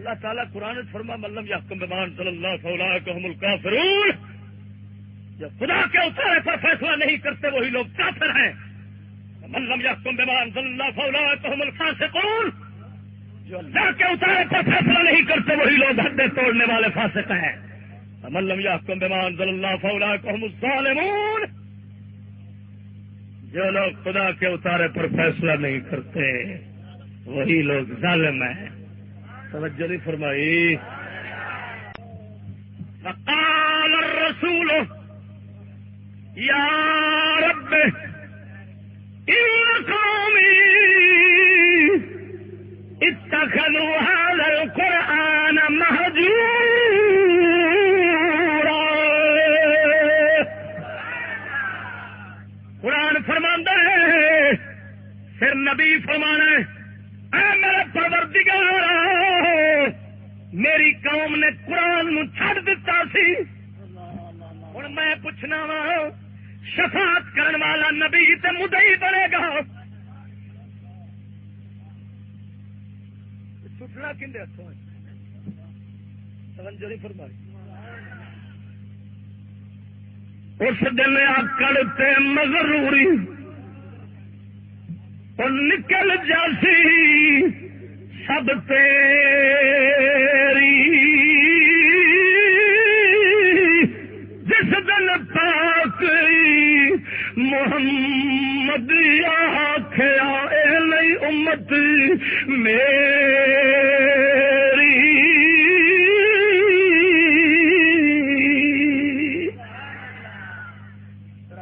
اللہ تعالیٰ قرآن فرما ملم یا بمان صلی اللہ صلاح کو ملکا جو خدا کے اتارے پر فیصلہ نہیں کرتے، وہی لوگ کافر ہیں۔ ملم یا بمان صلی اللہ صلاح کو ملکا جو اللہ کے اتارے پر فیصلہ نہیں کرتے، وہی لوگ حدیں توڑنے والے فاسق ہیں۔ ملم یا بمان صلی اللہ فولا کو الظالمون۔ جو لوگ خدا کے اتارے پر فیصلہ نہیں کرتے، وہی لوگ ظالم ہیں۔ توجہ نہیں فرمائی۔ فقال الرسول، یا رب، ان قومی اتخذوا هذا القرآن مهجورا۔ قرآن فرماندہ ہے، پھر نبی فرمانا ہے، اے میرے پروردگار میری قوم نے قرآن نو چھڑ دتا سی۔ ہوں میں پوچھنا وا، شفاعت کرن والا نبی تے مدعی بنے گا۔ چھٹنا کھے ہاتھوں توجہ نہیں فرمائی۔ اس دن آکڑ تے مضروری اور نکل جاسی۔ سب تیری محمد آخیا اے نہیں امت میری۔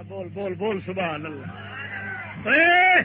بول بول بول سبحان اللہ۔ اے!